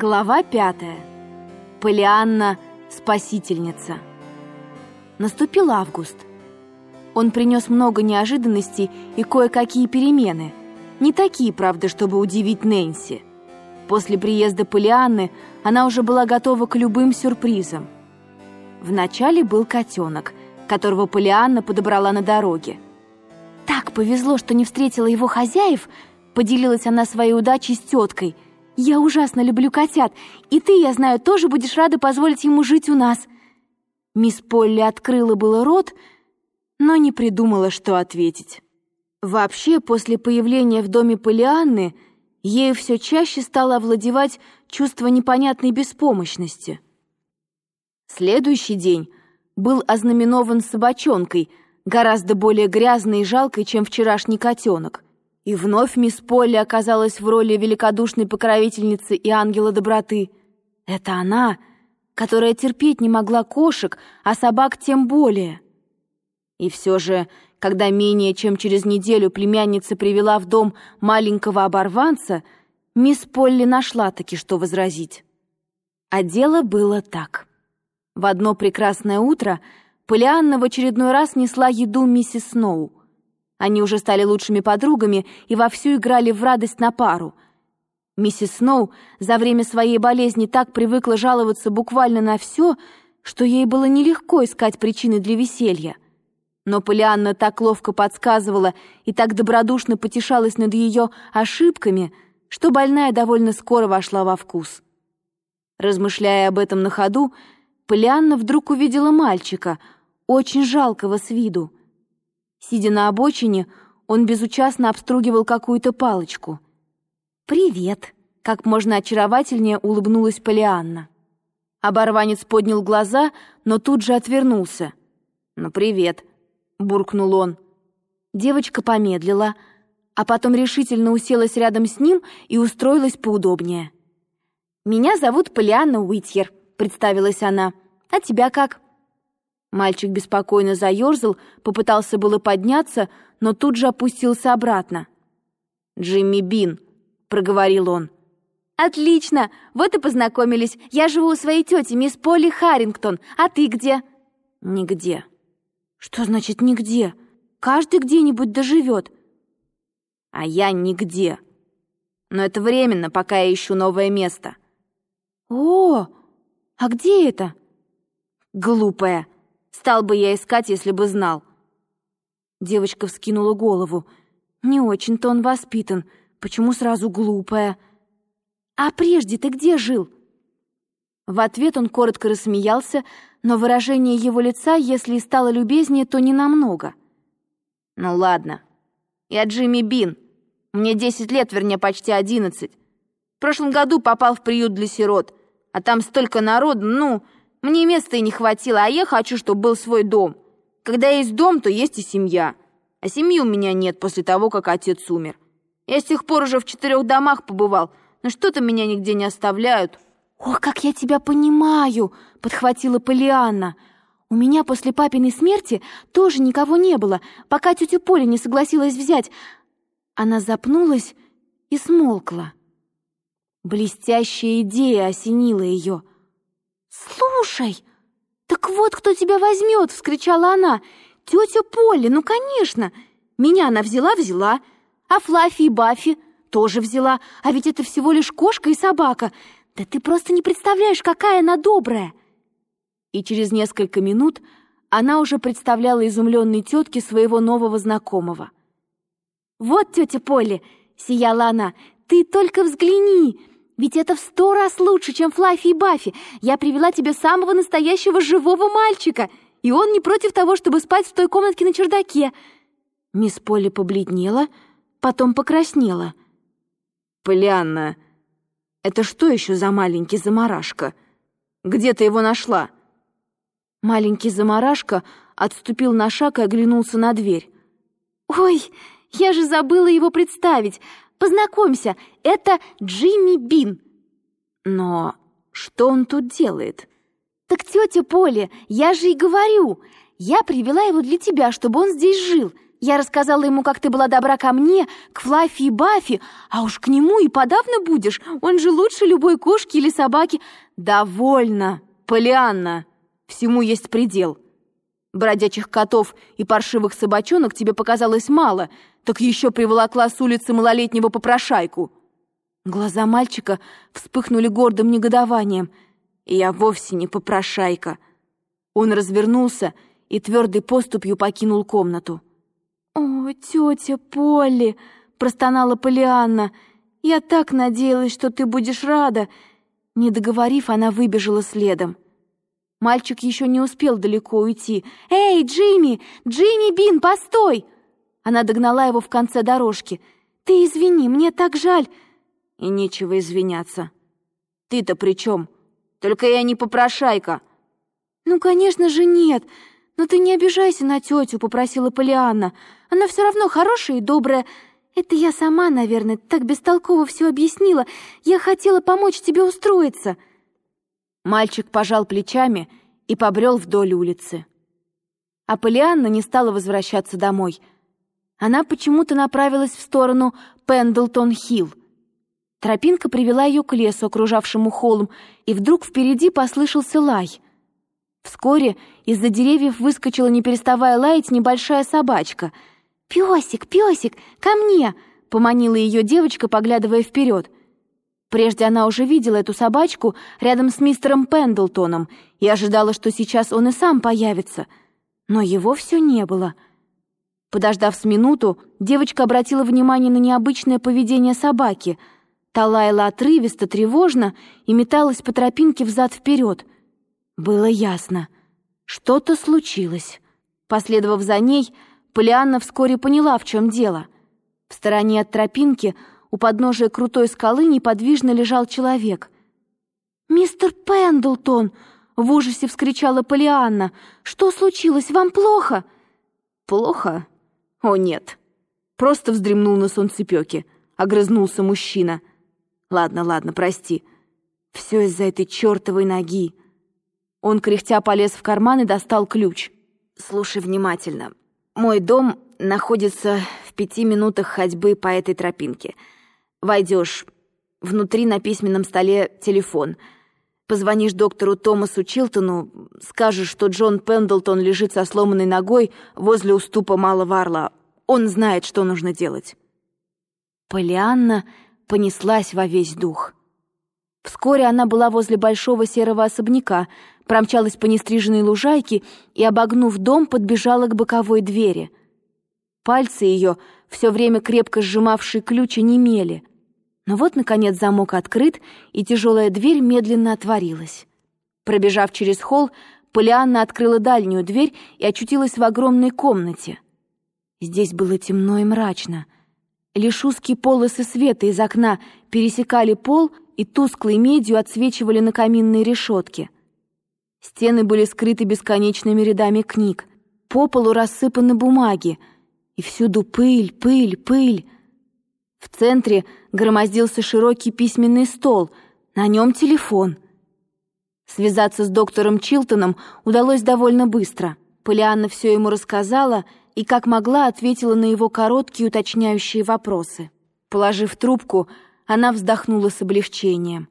Глава пятая. Полианна – спасительница. Наступил август. Он принес много неожиданностей и кое-какие перемены. Не такие, правда, чтобы удивить Нэнси. После приезда Полианны она уже была готова к любым сюрпризам. Вначале был котенок, которого Полианна подобрала на дороге. «Так повезло, что не встретила его хозяев», — поделилась она своей удачей с теткой — я ужасно люблю котят, и ты, я знаю, тоже будешь рада позволить ему жить у нас». Мисс Полли открыла было рот, но не придумала, что ответить. Вообще, после появления в доме Полианны, ею все чаще стало овладевать чувство непонятной беспомощности. Следующий день был ознаменован собачонкой, гораздо более грязной и жалкой, чем вчерашний котенок — и вновь мисс Полли оказалась в роли великодушной покровительницы и ангела доброты. Это она, которая терпеть не могла кошек, а собак тем более. И все же, когда менее чем через неделю племянница привела в дом маленького оборванца, мисс Полли нашла таки что возразить. А дело было так. В одно прекрасное утро Полианна в очередной раз несла еду миссис Сноу — они уже стали лучшими подругами и вовсю играли в радость на пару. Миссис Сноу за время своей болезни так привыкла жаловаться буквально на все, что ей было нелегко искать причины для веселья. Но Полианна так ловко подсказывала и так добродушно потешалась над ее ошибками, что больная довольно скоро вошла во вкус. Размышляя об этом на ходу, Полианна вдруг увидела мальчика, очень жалкого с виду. Сидя на обочине, он безучастно обстругивал какую-то палочку. «Привет!» — как можно очаровательнее улыбнулась Полианна. Оборванец поднял глаза, но тут же отвернулся. «Ну, привет!» — буркнул он. Девочка помедлила, а потом решительно уселась рядом с ним и устроилась поудобнее. «Меня зовут Полианна Уитьер», — представилась она. «А тебя как?» Мальчик беспокойно заерзал, попытался было подняться, но тут же опустился обратно. «Джимми Бин», — проговорил он. «Отлично! Вот и познакомились. Я живу у своей тети, мисс Полли Харрингтон. А ты где?» «Нигде». «Что значит «нигде»? Каждый где-нибудь доживет». «А я нигде. Но это временно, пока я ищу новое место». «О, а где это?» «Глупая!» Стал бы я искать, если бы знал. Девочка вскинула голову. Не очень-то он воспитан. Почему сразу глупая? А прежде ты где жил? В ответ он коротко рассмеялся, но выражение его лица, если и стало любезнее, то не намного. Ну ладно. Я Джимми Бин. Мне десять лет, вернее, почти одиннадцать. В прошлом году попал в приют для сирот, а там столько народу, ну... Мне места и не хватило, а я хочу, чтобы был свой дом. Когда есть дом, то есть и семья. А семьи у меня нет после того, как отец умер. Я с тех пор уже в четырех домах побывал, но что-то меня нигде не оставляют». «Ох, как я тебя понимаю!» — подхватила Полианна. «У меня после папиной смерти тоже никого не было, пока тетя Поля не согласилась взять». Она запнулась и смолкла. Блестящая идея осенила ее — «Слушай, так вот кто тебя возьмет!» — вскричала она. «Тетя Полли, ну, конечно! Меня она взяла-взяла, а Флаффи и Баффи тоже взяла, а ведь это всего лишь кошка и собака. Да ты просто не представляешь, какая она добрая!» И через несколько минут она уже представляла изумленной тетке своего нового знакомого. «Вот, тетя Полли!» — сияла она. «Ты только взгляни! Ведь это в сто раз лучше, чем Флаффи и Баффи. Я привела тебе самого настоящего живого мальчика, и он не против того, чтобы спать в той комнатке на чердаке». Мисс Полли побледнела, потом покраснела. «Полианна, это что еще за маленький заморашка? Где ты его нашла?» Маленький заморашка отступил на шаг и оглянулся на дверь. «Ой, я же забыла его представить. Познакомься, это Джимми Бин». «Но что он тут делает?» «Так тетя Поля, я же и говорю, я привела его для тебя, чтобы он здесь жил. Я рассказала ему, как ты была добра ко мне, к Флаффи и Баффи, а уж к нему и подавно будешь. Он же лучше любой кошки или собаки. Довольно, Полианна. Всему есть предел. Бродячих котов и паршивых собачонок тебе показалось мало, так еще приволокла с улицы малолетнего попрошайку. Глаза мальчика вспыхнули гордым негодованием. Я вовсе не попрошайка. Он развернулся и твердой поступью покинул комнату. «О, тетя Полли!» — простонала Полианна. «Я так надеялась, что ты будешь рада!» Не договорив, она выбежала следом. Мальчик еще не успел далеко уйти. «Эй, Джимми! Джимми Бин, постой!» Она догнала его в конце дорожки. «Ты извини, мне так жаль!» «И нечего извиняться. Ты-то при чем? Только я не попрошайка!» «Ну, конечно же, нет!» «Но ты не обижайся на тетю», — попросила Полианна. «Она все равно хорошая и добрая. Это я сама, наверное, так бестолково все объяснила. Я хотела помочь тебе устроиться». Мальчик пожал плечами и побрел вдоль улицы. А Полианна не стала возвращаться домой. Она почему-то направилась в сторону Пендлтон-Хилл. Тропинка привела ее к лесу, окружавшему холм, и вдруг впереди послышался лай — Вскоре из-за деревьев выскочила, не переставая лаять, небольшая собачка. «Песик, песик, ко мне!» — поманила ее девочка, поглядывая вперед. Прежде она уже видела эту собачку рядом с мистером Пендлтоном и ожидала, что сейчас он и сам появится. Но его все не было. Подождав с минуту, девочка обратила внимание на необычное поведение собаки. Та лаяла отрывисто, тревожно и металась по тропинке взад-вперед — было ясно. Что-то случилось. Последовав за ней, Полианна вскоре поняла, в чем дело. В стороне от тропинки, у подножия крутой скалы, неподвижно лежал человек. «Мистер Пендлтон!» — в ужасе вскричала Полианна. «Что случилось? Вам плохо?» «Плохо? О, нет!» Просто вздремнул на солнцепёке. Огрызнулся мужчина. «Ладно, ладно, прости. Все из-за этой чертовой ноги. Он кряхтя полез в карман и достал ключ. «Слушай внимательно. Мой дом находится в пяти минутах ходьбы по этой тропинке. Войдешь. Внутри на письменном столе телефон. Позвонишь доктору Томасу Чилтону, скажешь, что Джон Пендлтон лежит со сломанной ногой возле уступа Малого Орла. Он знает, что нужно делать». Полианна понеслась во весь дух. Вскоре она была возле большого серого особняка, промчалась по нестриженной лужайке и, обогнув дом, подбежала к боковой двери. Пальцы ее, все время крепко сжимавшие ключи, немели. Но вот, наконец, замок открыт, и тяжелая дверь медленно отворилась. Пробежав через холл, Полианна открыла дальнюю дверь и очутилась в огромной комнате. Здесь было темно и мрачно. Лишь узкие полосы света из окна пересекали пол и тусклой медью отсвечивали на каминной решетке — Стены были скрыты бесконечными рядами книг. По полу рассыпаны бумаги. И всюду пыль, пыль, пыль. В центре громоздился широкий письменный стол. На нем телефон. Связаться с доктором Чилтоном удалось довольно быстро. Полианна все ему рассказала и, как могла, ответила на его короткие уточняющие вопросы. Положив трубку, она вздохнула с облегчением.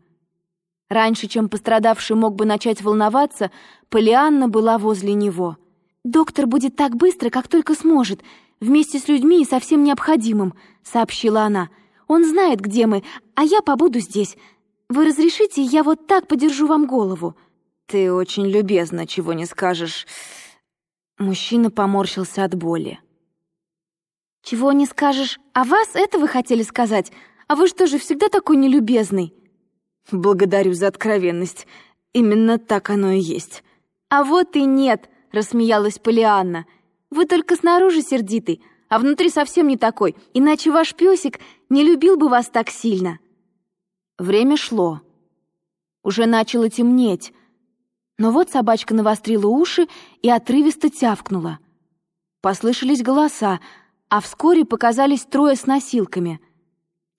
Раньше, чем пострадавший мог бы начать волноваться, Полианна была возле него. «Доктор будет так быстро, как только сможет, вместе с людьми и со всем необходимым», — сообщила она. «Он знает, где мы, а я побуду здесь. Вы разрешите, я вот так подержу вам голову?» «Ты очень любезна, чего не скажешь». Мужчина поморщился от боли. «Чего не скажешь? А вас это вы хотели сказать? А вы что же всегда такой нелюбезный?» «Благодарю за откровенность. Именно так оно и есть». «А вот и нет», — рассмеялась Полианна. «Вы только снаружи сердитый, а внутри совсем не такой, иначе ваш песик не любил бы вас так сильно». Время шло. Уже начало темнеть. Но вот собачка навострила уши и отрывисто тявкнула. Послышались голоса, а вскоре показались трое с носилками.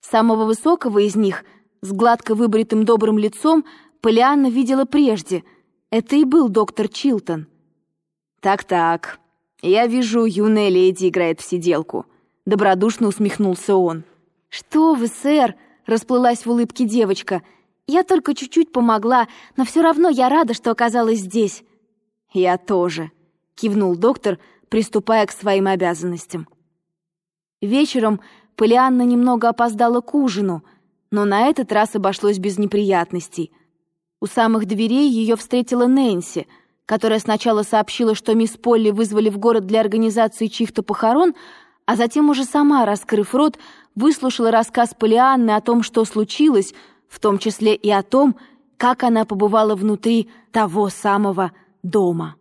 Самого высокого из них — с гладко выбритым добрым лицом Полианна видела прежде. Это и был доктор Чилтон. «Так-так, «Я вижу, юная леди играет в сиделку», — добродушно усмехнулся он. «Что вы, сэр?» — расплылась в улыбке девочка. «Я только чуть-чуть помогла, но все равно я рада, что оказалась здесь». «Я тоже», — кивнул доктор, приступая к своим обязанностям. Вечером Полианна немного опоздала к ужину, но на этот раз обошлось без неприятностей. У самых дверей ее встретила Нэнси — которая сначала сообщила, что мисс Полли вызвали в город для организации чьих-то похорон, а затем уже сама, раскрыв рот, выслушала рассказ Полианны о том, что случилось, в том числе и о том, как она побывала внутри того самого дома.